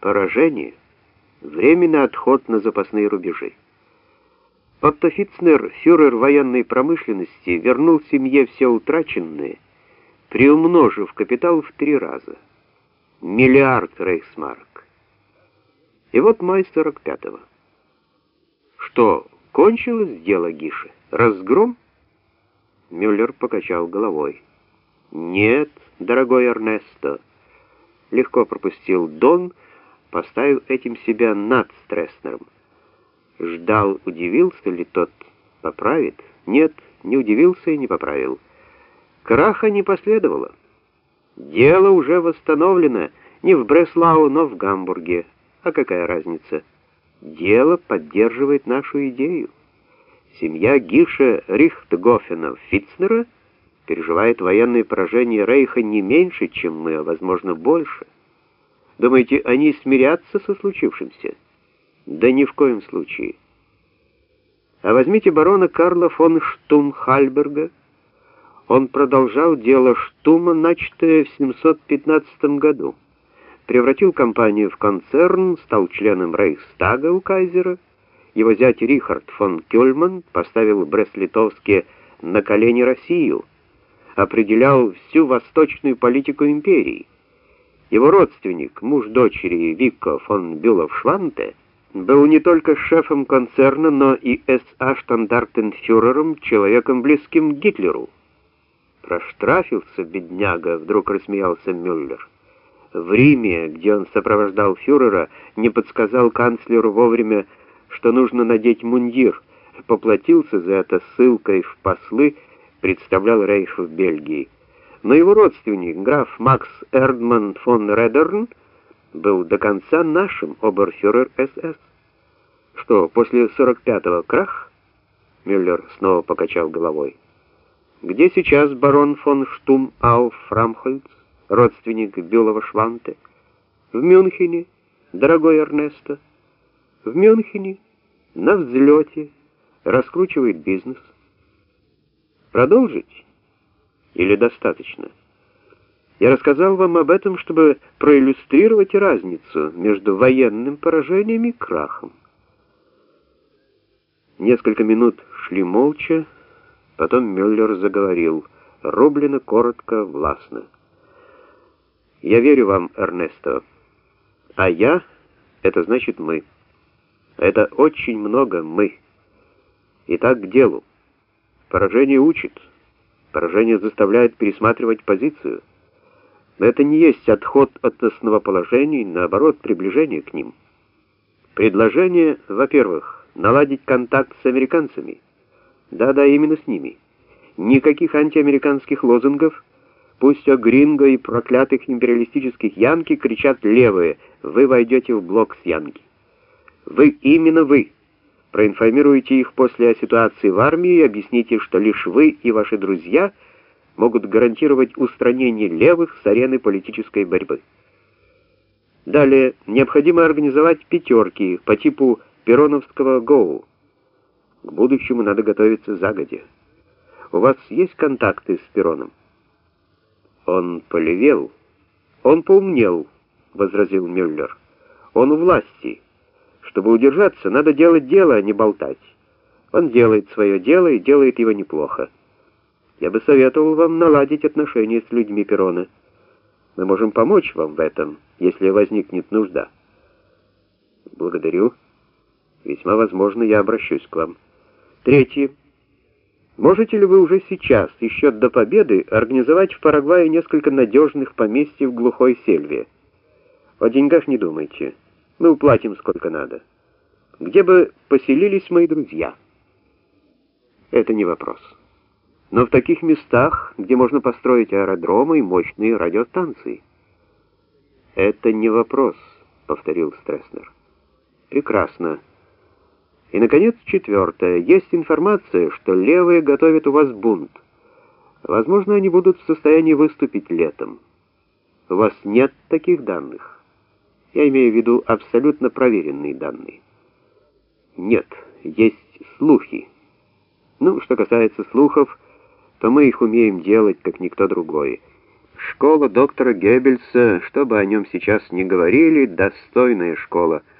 Поражение — временный отход на запасные рубежи. Отто Фитцнер, фюрер военной промышленности, вернул семье все утраченное, приумножив капитал в три раза. Миллиард рейхсмарк. И вот май 45-го. Что, кончилось дело Гиши? Разгром? Мюллер покачал головой. Нет, дорогой Эрнесто. Легко пропустил Дон, поставив этим себя над Стресснером. Ждал, удивился ли тот, поправит? Нет, не удивился и не поправил. Краха не последовало. Дело уже восстановлено не в Бреслау, но в Гамбурге. А какая разница? Дело поддерживает нашу идею. Семья Гиша Рихтгофена Фитцнера переживает военное поражение Рейха не меньше, чем мы, а возможно больше. Думаете, они смирятся со случившимся? Да ни в коем случае. А возьмите барона Карла фон Штум-Хальберга. Он продолжал дело Штума, начатое в 715 году. Превратил компанию в концерн, стал членом Рейхстага у кайзера. Его зять Рихард фон Кёльман поставил Брест-Литовске на колени Россию, определял всю восточную политику империи. Его родственник, муж дочери Викко фон Бюлов-Шванте, был не только шефом концерна, но и СА-штандартенфюрером, человеком близким Гитлеру. Проштрафился бедняга, вдруг рассмеялся Мюллер. В Риме, где он сопровождал фюрера, не подсказал канцлеру вовремя, что нужно надеть мундир, поплатился за это ссылкой в послы, представлял Рейх в Бельгии. Но его родственник, граф Макс Эрдман фон Редерн, был до конца нашим оберфюрер СС. Что, после 45-го крах? Мюллер снова покачал головой. Где сейчас барон фон Штум Ауф Фрамхольц, родственник Бюлова Шванте? В Мюнхене, дорогой Эрнесто. В Мюнхене, на взлете, раскручивает бизнес. Продолжить? Или достаточно? Я рассказал вам об этом, чтобы проиллюстрировать разницу между военным поражением и крахом. Несколько минут шли молча, потом Мюллер заговорил, рублено, коротко, властно. «Я верю вам, Эрнесто. А я — это значит мы. Это очень много мы. Итак, к делу. Поражение учит. Поражение заставляет пересматривать позицию. Но это не есть отход от основоположений, наоборот, приближение к ним. Предложение, во-первых, наладить контакт с американцами. Да-да, именно с ними. Никаких антиамериканских лозунгов. Пусть о гринго и проклятых империалистических янки кричат левые, вы войдете в блок с янки. Вы, именно вы, проинформируете их после о ситуации в армии и объясните, что лишь вы и ваши друзья – могут гарантировать устранение левых с арены политической борьбы. Далее, необходимо организовать пятерки по типу Пероновского ГОУ. К будущему надо готовиться загодя. У вас есть контакты с Пероном? Он полевел. Он поумнел, возразил Мюллер. Он у власти. Чтобы удержаться, надо делать дело, а не болтать. Он делает свое дело и делает его неплохо. Я бы советовал вам наладить отношения с людьми Перона. Мы можем помочь вам в этом, если возникнет нужда. Благодарю. Весьма возможно, я обращусь к вам. Третье. Можете ли вы уже сейчас, еще до победы, организовать в Парагвае несколько надежных поместьй в глухой сельве? О деньгах не думайте. Мы уплатим сколько надо. Где бы поселились мои друзья? Это не вопрос но в таких местах, где можно построить аэродромы и мощные радиостанции. «Это не вопрос», — повторил Стресснер. «Прекрасно. И, наконец, четвертое. Есть информация, что левые готовят у вас бунт. Возможно, они будут в состоянии выступить летом. У вас нет таких данных. Я имею в виду абсолютно проверенные данные. Нет, есть слухи. Ну, что касается слухов то мы их умеем делать, как никто другой. Школа доктора Геббельса, что бы о нем сейчас ни говорили, достойная школа —